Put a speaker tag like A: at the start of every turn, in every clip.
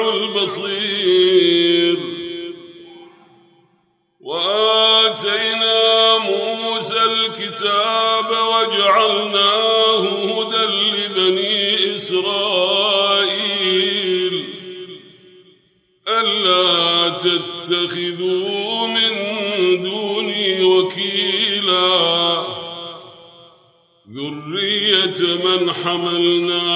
A: البصير. وآتينا موسى الكتاب وجعلناه هدى لبني إسرائيل. ألا تتخذوا من دوني وكيلا. ذرية من حملنا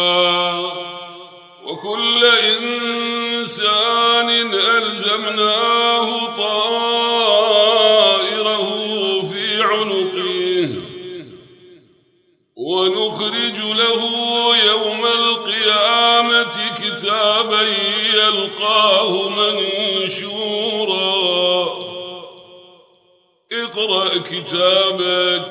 A: وكل إنسان ألزمناه طائره في عنقه ونخرج له يوم القيامة كتابا يلقاه منشورا. اقرأ كتابك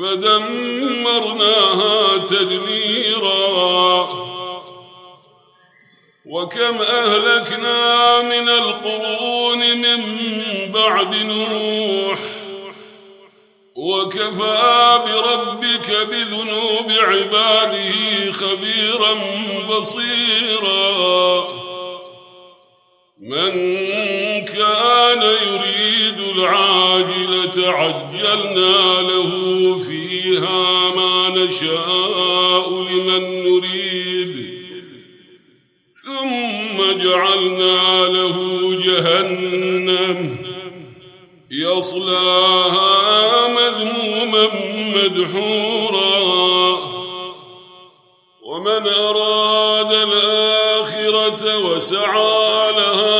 A: فدمرناها تدميرا. وكم أهلكنا من القرون من بعد نوح. وكفى بربك بذنوب عباده خبيرا بصيرا. من كان يريد العاجلة عجلنا له فيها ما نشاء لمن نريد. ثم جعلنا له جهنم يصلاها مذموما مدحورا. ومن أراد الآخرة وسعى لها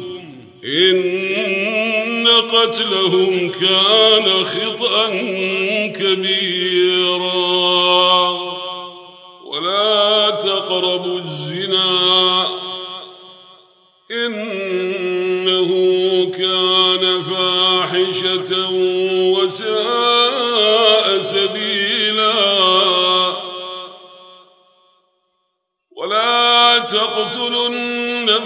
A: إن قتلهم كان خطأ كبيرا. ولا تقربوا الزنا.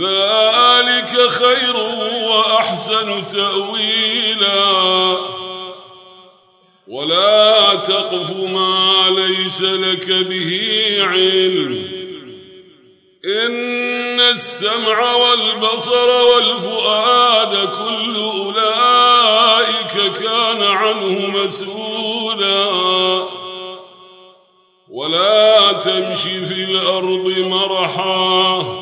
A: ذلك خير وأحسن تأويلا. ولا تقف ما ليس لك به علم. إن السمع والبصر والفؤاد كل أولئك كان عنه مسؤولا. ولا تمش في الأرض مرحا.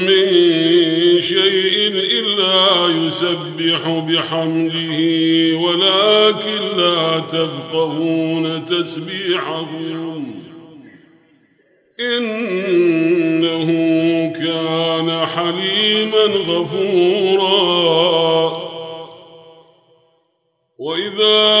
A: يسبح بحمده ولكن لا تفقهون تسبيحهم. إنه كان حليما غفورا. وإذا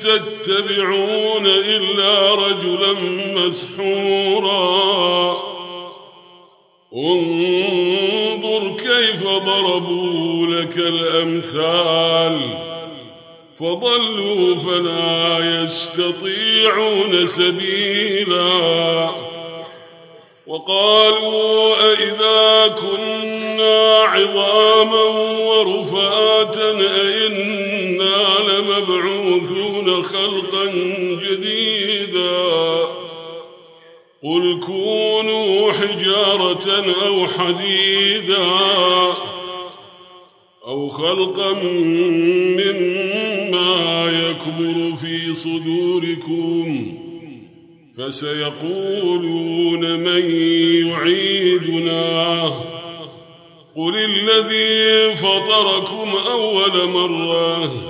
A: تتبعون إلا رجلا مسحورا. انظر كيف ضربوا لك الأمثال. فضلوا فلا يستطيعون سبيلا. وقالوا أئذا كنا عظاما ورفاتا أئنا لمبعوثون. خلقا جديدا. قل كونوا حجارة أو حديدا. أو خلقا مما يكبر في صدوركم. فسيقولون من يعيدنا. قل الذي فطركم أول مرة.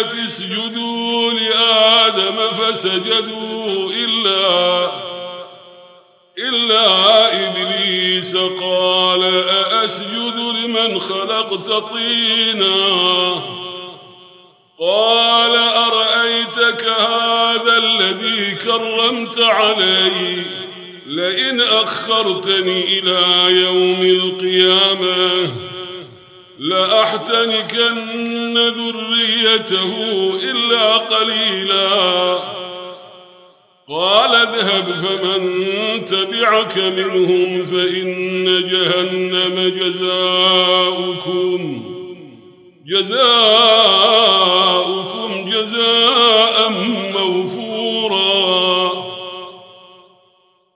A: اسجدوا لآدم فسجدوا إلا إلا إبليس قال أأسجد لمن خلقت طيناً قال أرأيتك هذا الذي كرمت علي لئن أخرتني إلى يوم القيامة لأحتنكن ذريته إلا قليلا. قال اذهب فمن تبعك منهم فإن جهنم جزاؤكم. جزاؤكم جزاء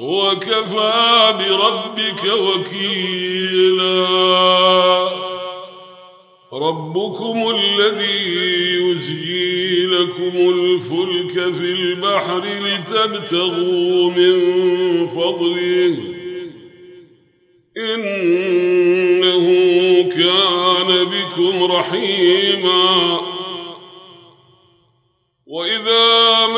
A: وكفى بربك وكيلا. ربكم الذي يزجي لكم الفلك في البحر لتبتغوا من فضله. إنه كان بكم رحيما. وإذا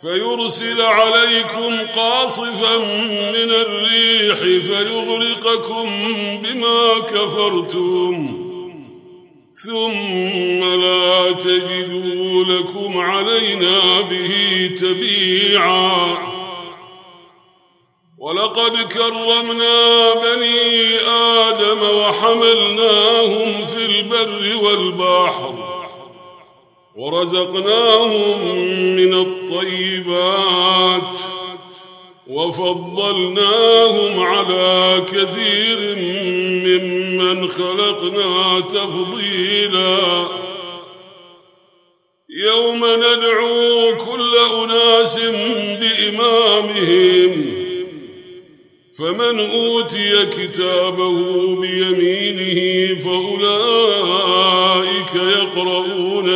A: فيرسل عليكم قاصفا من الريح فيغرقكم بما كفرتم. ثم لا تجدوا لكم علينا به تبيعا. ولقد كرمنا بني آدم وحملناهم في البر والبحر. ورزقناهم من الطيبات وفضلناهم على كثير ممن خلقنا تفضيلا. يوم ندعو كل أناس بإمامهم فمن أوتي كتابه بيمينه فأولئك يقرؤون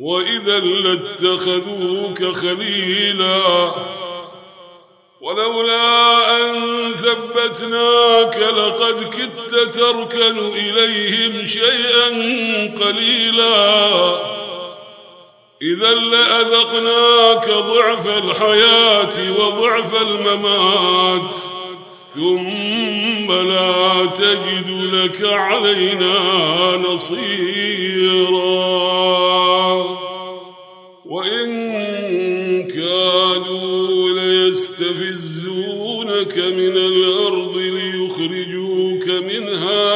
A: وإذا لاتخذوك خليلا ولولا أن ثبتناك لقد كدت تركن إليهم شيئا قليلا. إذا لأذقناك ضعف الحياة وضعف الممات. ثم لا تجد لك علينا نصيرا. وإن كانوا ليستفزونك من الأرض ليخرجوك منها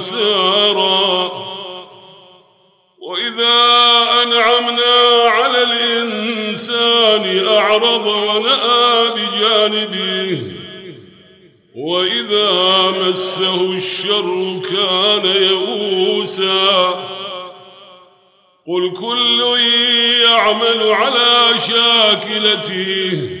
A: خسارا وإذا أنعمنا على الإنسان أعرض ونأى بجانبه وإذا مسه الشر كان يئوسا. قل كل يعمل على شاكلته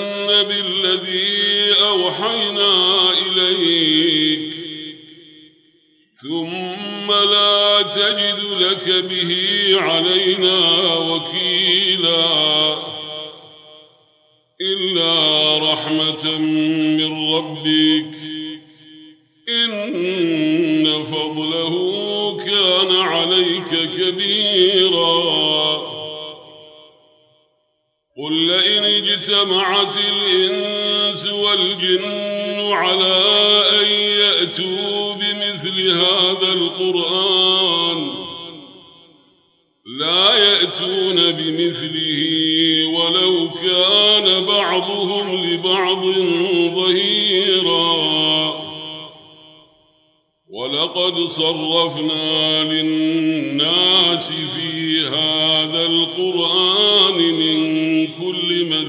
A: بالذي أوحينا إليك. ثم لا تجد لك به علينا وكيلا إلا رحمة من ربك. إن فضله كان عليك كبيرا. قل لئن اجتمعت الإنس والجن على أن يأتوا بمثل هذا القرآن. لا يأتون بمثله ولو كان بعضهم لبعض ظهيرا. ولقد صرفنا للناس في هذا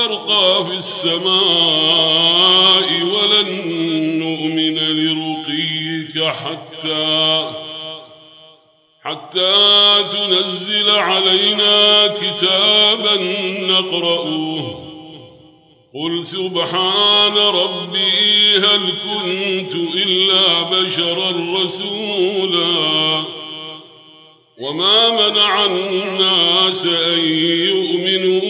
A: ترقى في السماء ولن نؤمن لرقيك حتى حتى تنزل علينا كتابا نقرأه. قل سبحان ربي هل كنت إلا بشرا رسولا. وما منع الناس أن يؤمنوا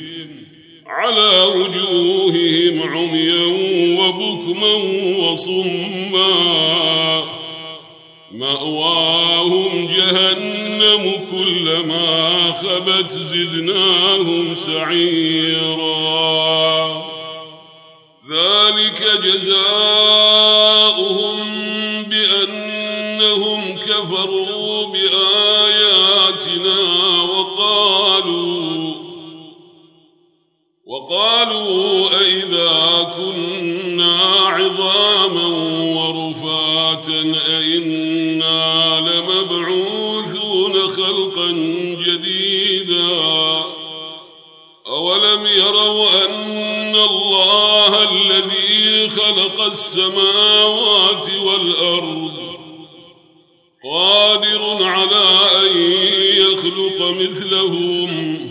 A: على وجوههم عميا وبكما وصما. مأواهم جهنم كلما خبت زدناهم سعيرا. ذلك جزاؤهم بأنهم كفروا بآياتنا وقالوا وقالوا أئذا كنا عظاما ورفاتا أئنا لمبعوثون خلقا جديدا أولم يروا أن الله الذي خلق السماوات والأرض قادر على أن يخلق مثلهم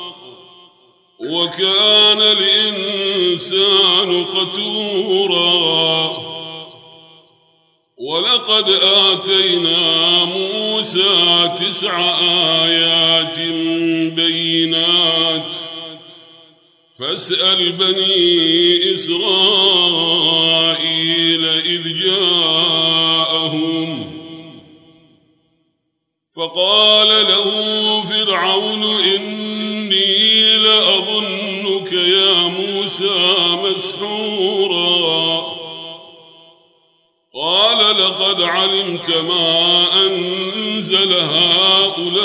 A: وكان الإنسان قتورا. ولقد آتينا موسى تسع آيات بينات. فاسأل بني إسرائيل إذ جاءهم. فقال له فرعون موسى مسحورا. قال لقد علمت ما أنزل هؤلاء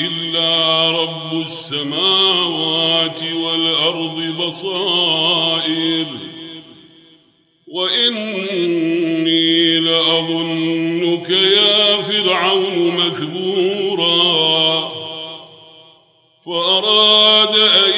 A: إلا رب السماوات والأرض بصائر. وإني لأظنك يا فرعون مثبورا. فأراد أن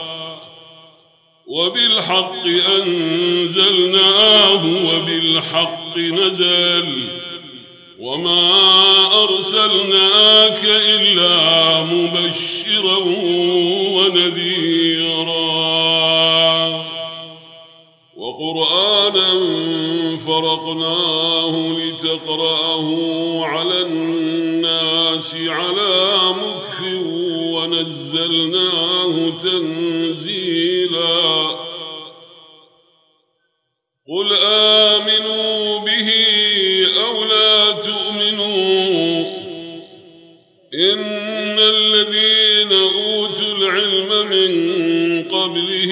A: وبالحق أنزلناه وبالحق نزل وما أرسلناك إلا مبشرا ونذيرا وقرآنا فرقناه لتقرأه على الناس على مكث ونزلناه تنزيلا. قل آمنوا به أو لا تؤمنوا. إن الذين أوتوا العلم من قبله